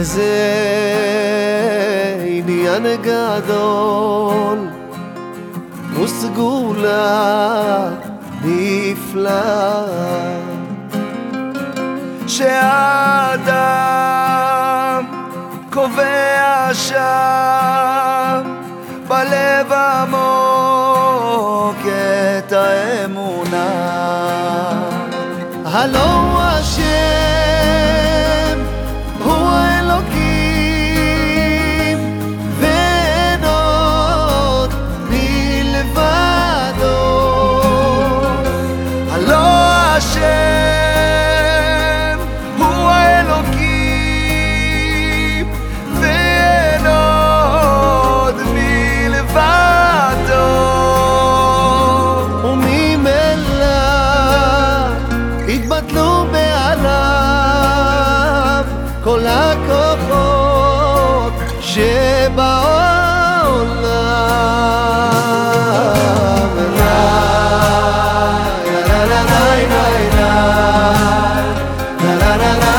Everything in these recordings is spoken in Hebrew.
וזה עניין גדול. וסגולה נפלאה. שהאדם קובע שם בלב עמוק את האמונה. הלא הוא השם כל הכוחות שבעולם. na na na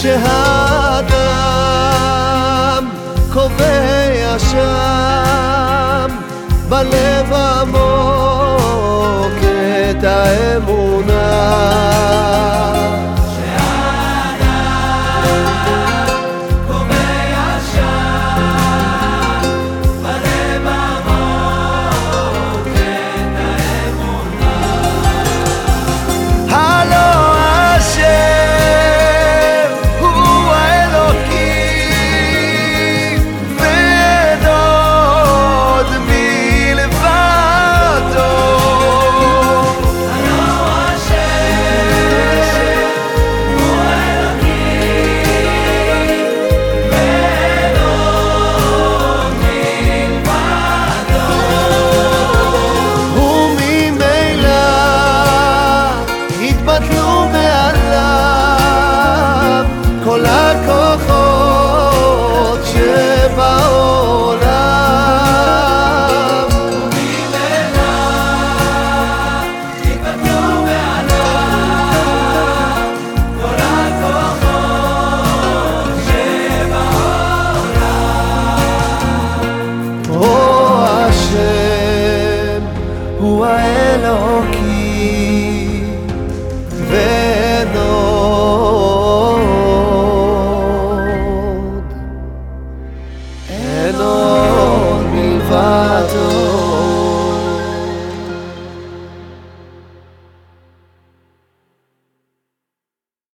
שהאדם קובע שם בלב עמוק את האמונה הוא האלוקים